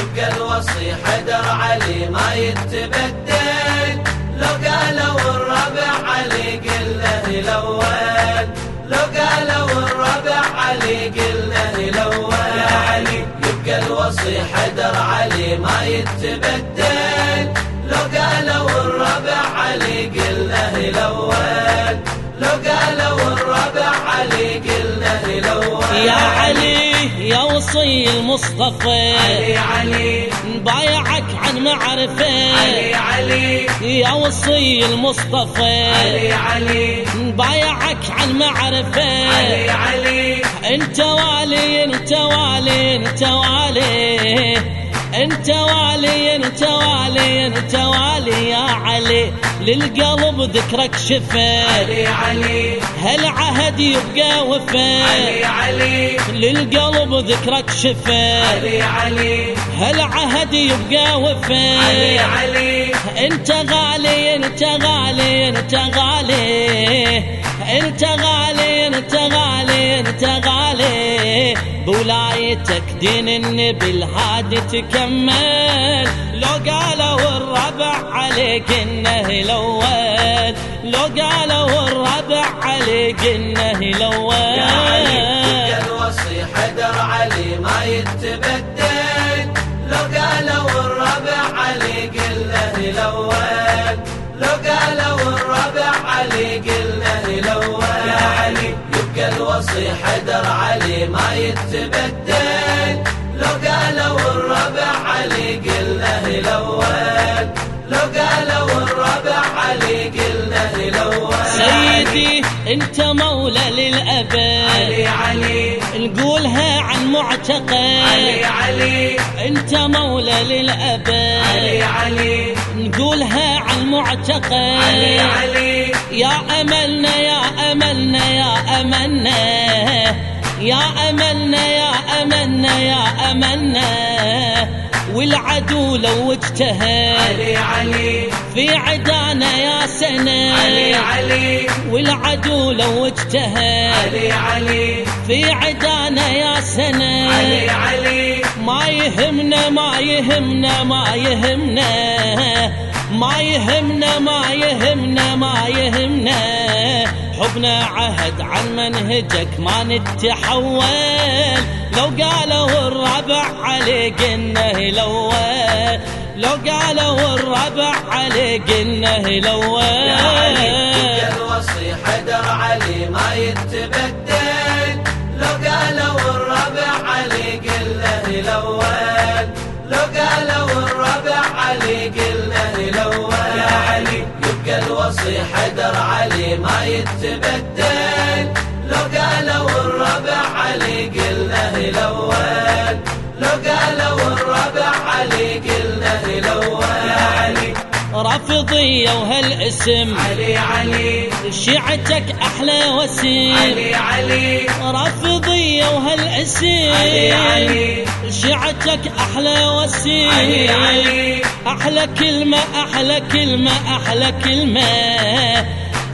يبقى الوصي حدر علي ما يتبدل. لو قالوا الربع علي قله الأول. لو قالوا الربع علي قله الأول. يا علي يبقى الوصي حدر علي ما يتبدل. لو قالوا الربع علي قله الأول. لو قالوا الربع علي قله الأول يا علي يا وصي المصطفى. علي علي. بايعك عن معرفة. علي علي. يا وصي المصطفى. علي علي. بايعك عن معرفة. علي علي. انت والي انت والي انت والي. انت والي انت والي انت والي يا علي. للقلب ذكرك شفا علي علي. هالعهد يبقى وفا علي علي. للقلب ذكرك شفا علي علي. هالعهد يبقى وفا علي علي. انت غالي انت غالي انت غالي. انت غالي انت غالي انت غالي. بولايتك دين النبي الهادي تكمل. لو قالوا الربع عليك إنه الأول لو قالوا الربع عليك إنه يا علي الأول الوصي حدر علي ما يتبدل. لو قالوا الربع علي قله الأول لو قالوا الربع علي الوصي حدر علي ما يتبدل. لو قالوا الربع علي قله الأول. لو قالوا الربع علي قله الأول. سيدي انت مولى للأبد. علي علي. نقولها معتقد علي علي. انت مولى للأبد. علي علي. نقولها عن معتقد علي علي. يا أملنا يا أملنا يا أملنا. يا أملنا يا أملنا يا أملنا. والعدو لو اجتهد علي علي. في عدانا يا سنة. علي علي. والعدو لو اجتهد علي علي. في عدانا يا سنة. علي علي. ما يهمنا ما يهمنا ما يهمنا. ما يهمنا ما يهمنا ما يهمنا. حبنا عهد عن منهجك ما نتحول. لو قالوا الربع عليك إنه الأول لو قالوا الربع عليك إنه يا علي الأول الوصي حدر علي ما يتبدل. حدر علي ما يتبدل. رافضية وهالاسم. علي علي. شيعتك أحلى وسيم. علي علي. رافضية وهالاسم. علي علي. شيعتك أحلى وسيم. علي علي. أحلى كلمة أحلى كلمة أحلى كلمة.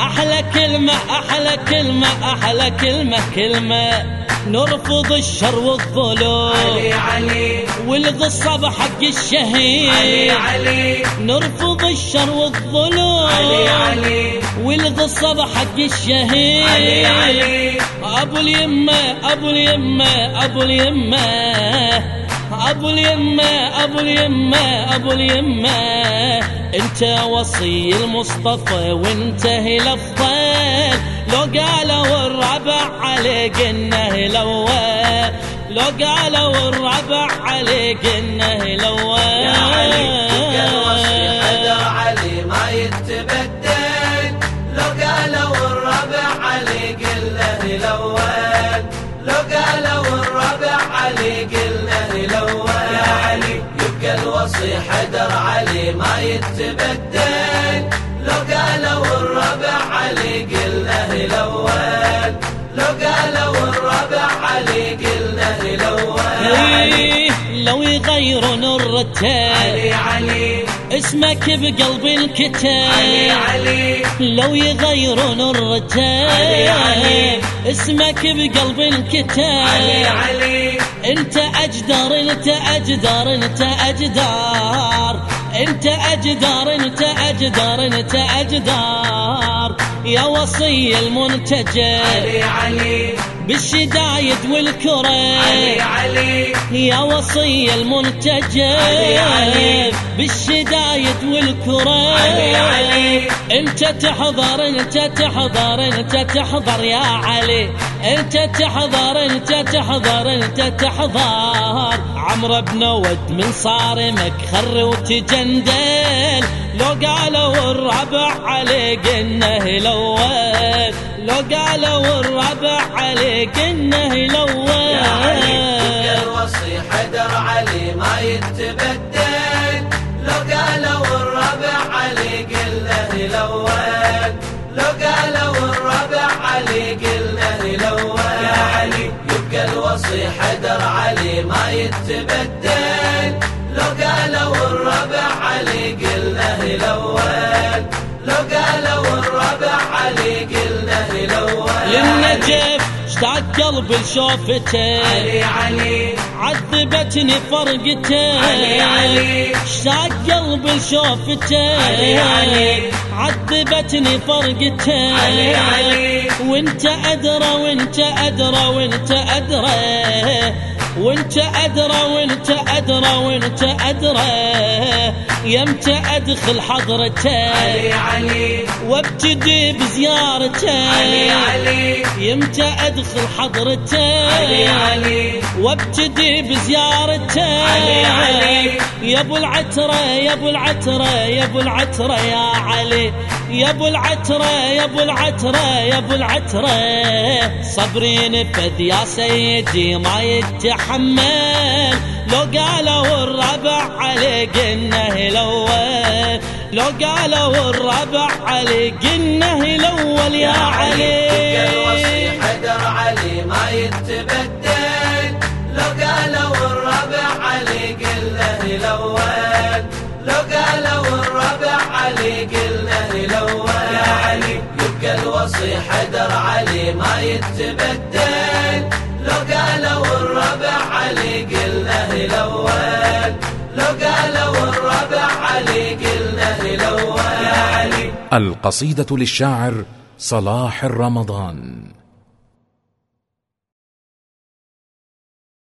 أحلى كلمة أحلى كلمة أحلى كلمة كلمة. نرفض الشر والظلم. علي علي. والغصب حق علي الشهيد. علي نرفض الشر والظلم. علي علي. والغصب حق الشهيد. علي علي. أبو اليمة أبو اليمة أبو اليمة. أبو اليمة أبو اليمة أبو اليمة. انت وصي المصطفى وانت الأفضل. لو قالوا الربع عليك إنه لو قالوا الربع عليك إنه يا علي الأول علي ما يتبدل. لو قالوا الربع علي قله الأول لو قالوا الربع يا علي يبقى الوصي حدر علي ما يتبدل. لو قالوا الربع علي لو قالوا الربع علي يا علي لو يغيرون الرتب علي علي. اسمك بقلب الكتاب علي علي. لو يغيرون الرتب علي علي. اسمك بقلب الكتاب علي علي. انت أجدر انت أجدر انت أجدر. انت اجدر انت اجدر انت اجدر يا وصي المنتجب علي علي. بالشدايد والكرم علي علي. يا وصي المنتجب. بالشدايد والكرم علي علي. انت تحضر انت تحضر انت تحضر يا علي. انت تحضر انت تحضر انت تحضر. عمرو بن ود من صارمك خر وتجندل. لو قالوا الربع عليك إنه الأول لو قالوا الربع عليك إنه الأول يا علي الوصي حدر علي ما يتبدل. لو قالوا الربع علي قله الأول لو قالوا الربع علي قله الأول يا علي يبقى الوصي حدر علي ما يتبدل. لو قالوا الربع علي قله الأول لو قالوا للنجف اشتاق قلب لشوفته علي علي عذبتني فرقته علي علي. اشتاق قلب لشوفته علي علي. عذبتني فرقته علي علي. وانت أدرى وانت أدرى وانت أدرى وانت أدرى وانت أدرى وانت أدرى. يمتى ادخل حضرته. علي علي. وابتدي بزيارته. علي علي. يمتى ادخل حضرته. علي علي. وابتدي بزيارته. علي علي. يا أبو العترة يا أبو العترة يا أبو العترة يا علي. يا ابو العترة يا ابو العترة يا ابو العترة. صبري نفذ يا سيدي ما يتحمل. لو قالوا الربع عليك انه الأول. لو قالوا الربع عليك انه الأول يا علي الوصي حدر علي ما يتبدل. لو قالوا الربع علي الوصي حدر علي ما يتبدل. لو قالوا الربع علي قله الأول. لو قالوا الربع علي قله الأول. القصيدة للشاعر صلاح الرمضان.